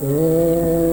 Yeah.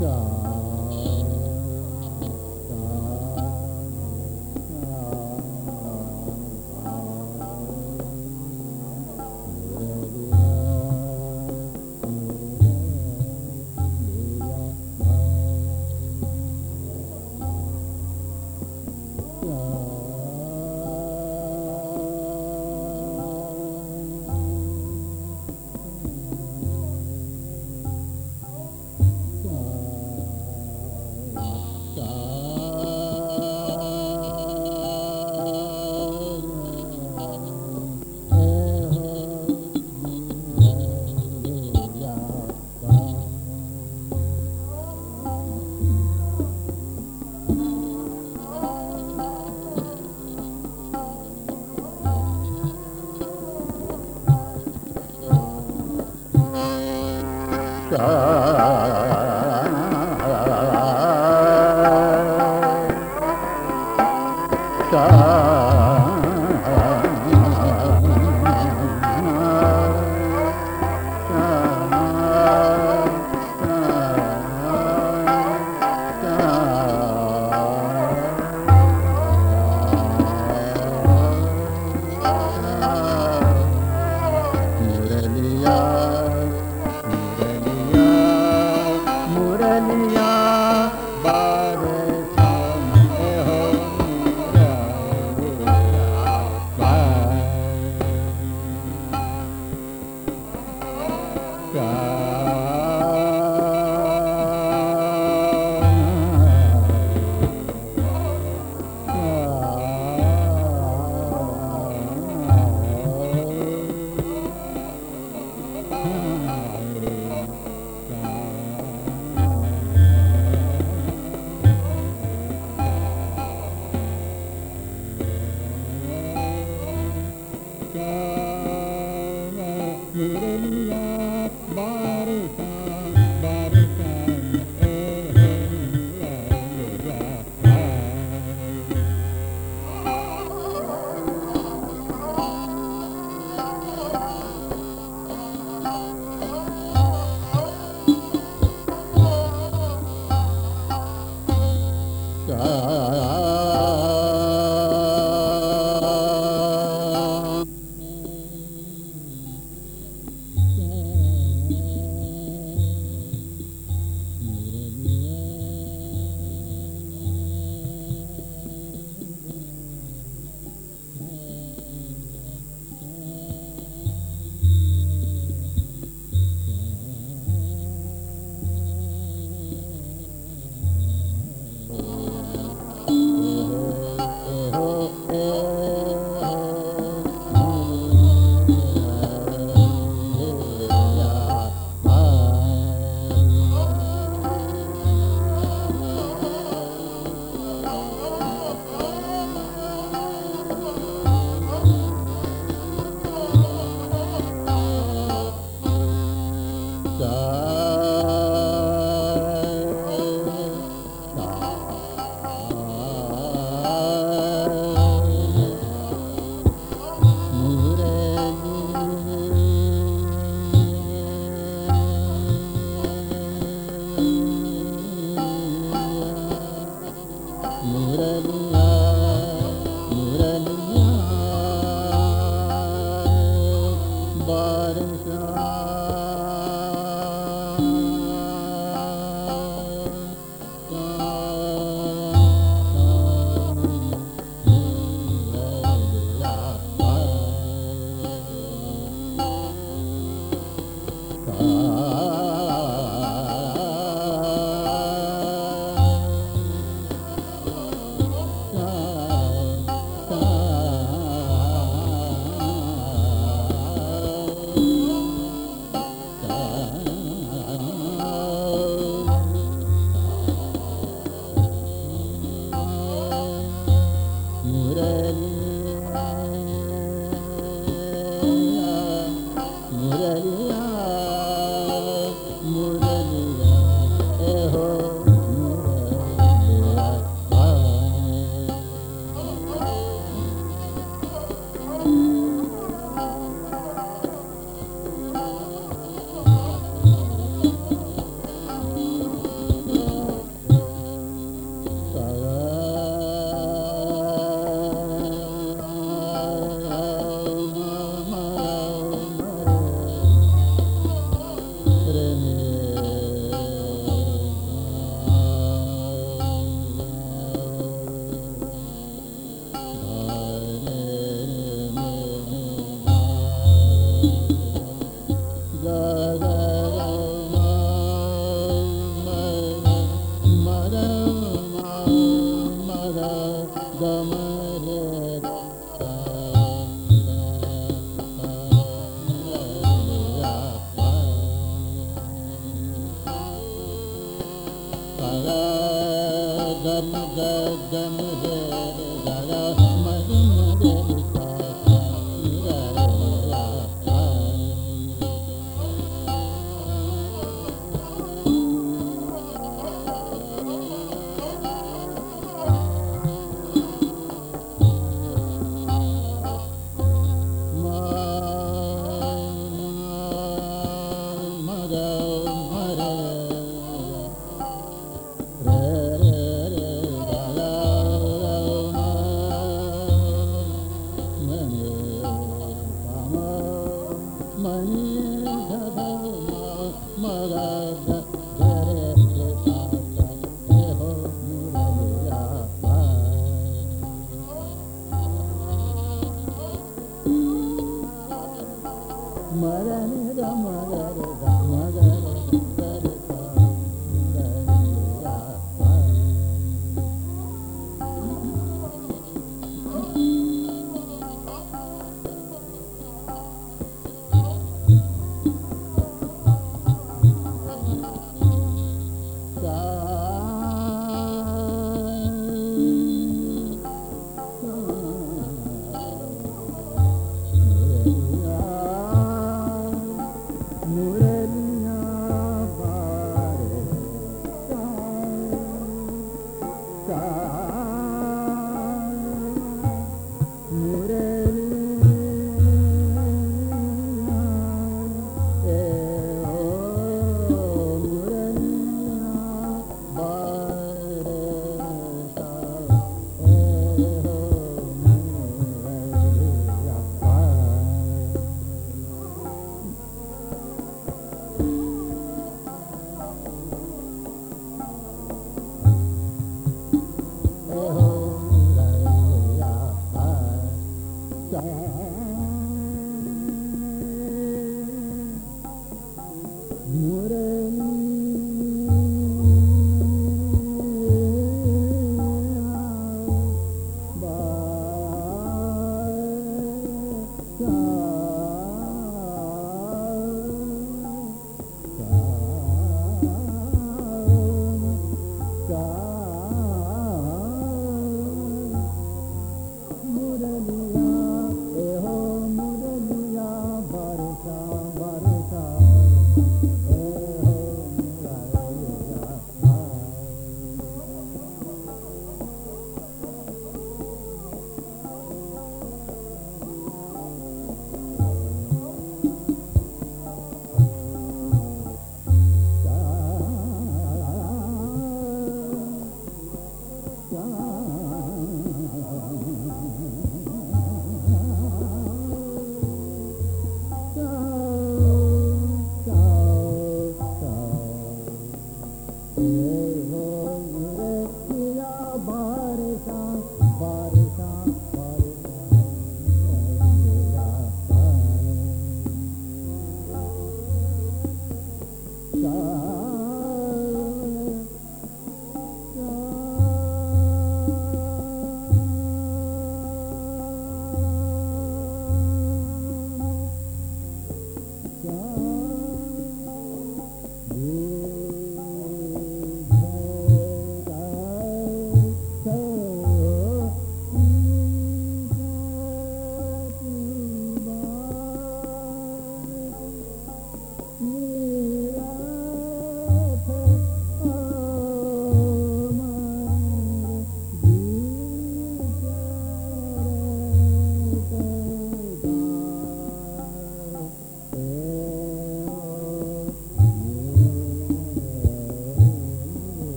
God. Ah.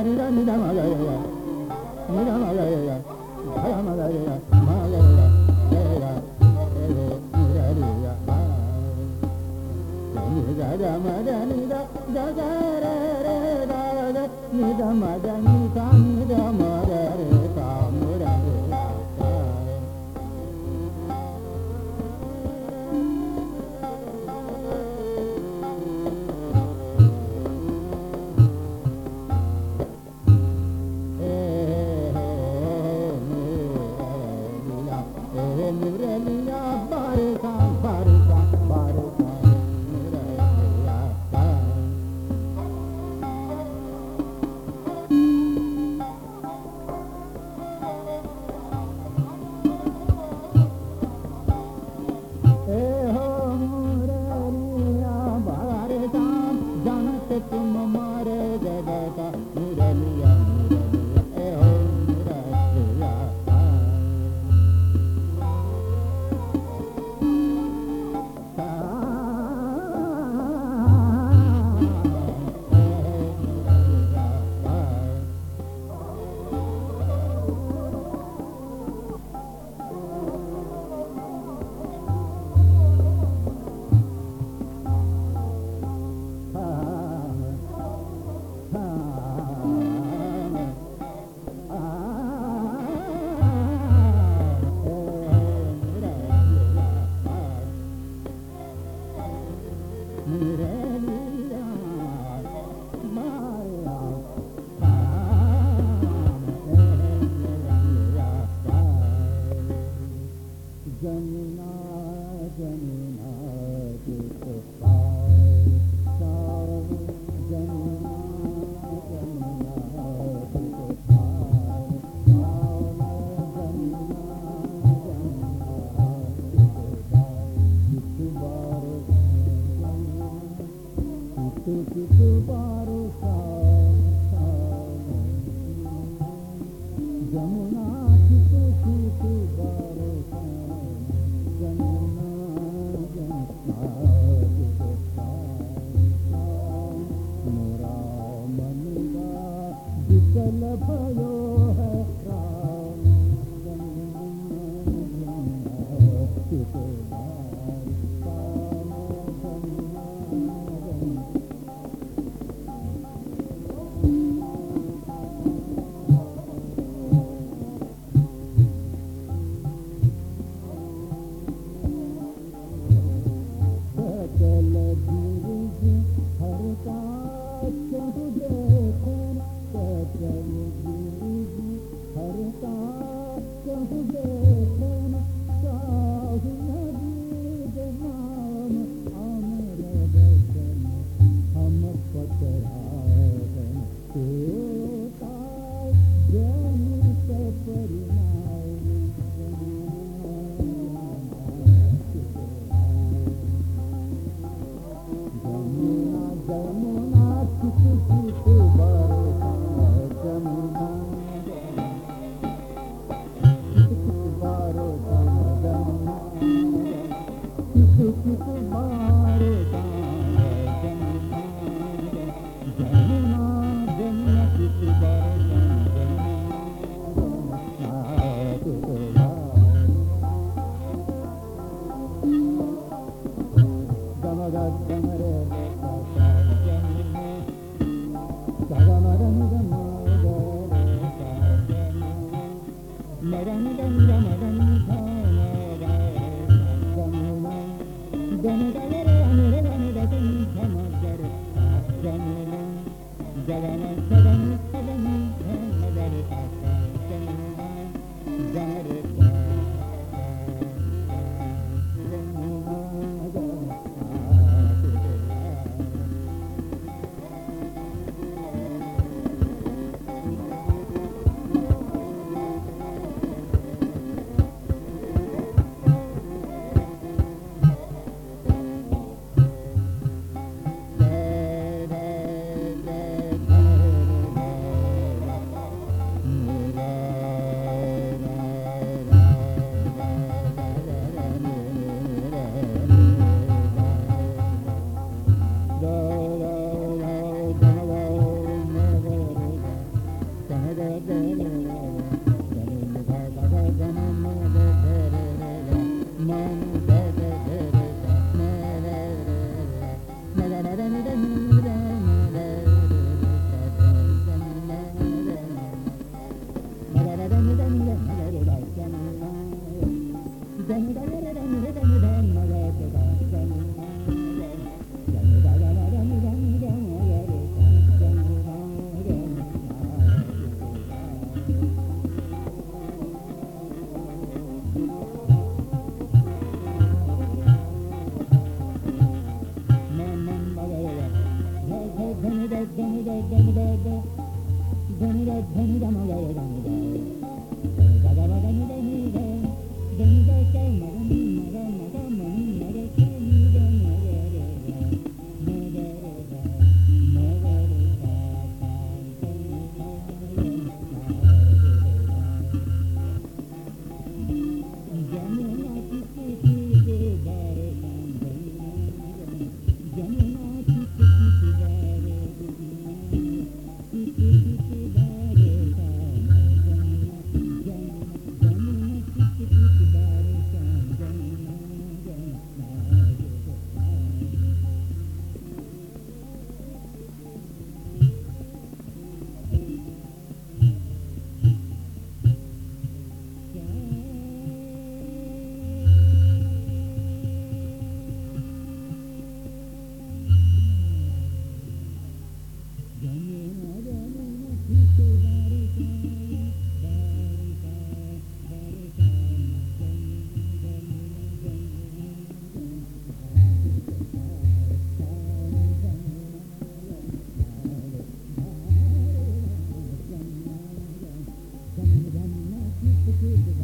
你在你在哪里啊 Thank you.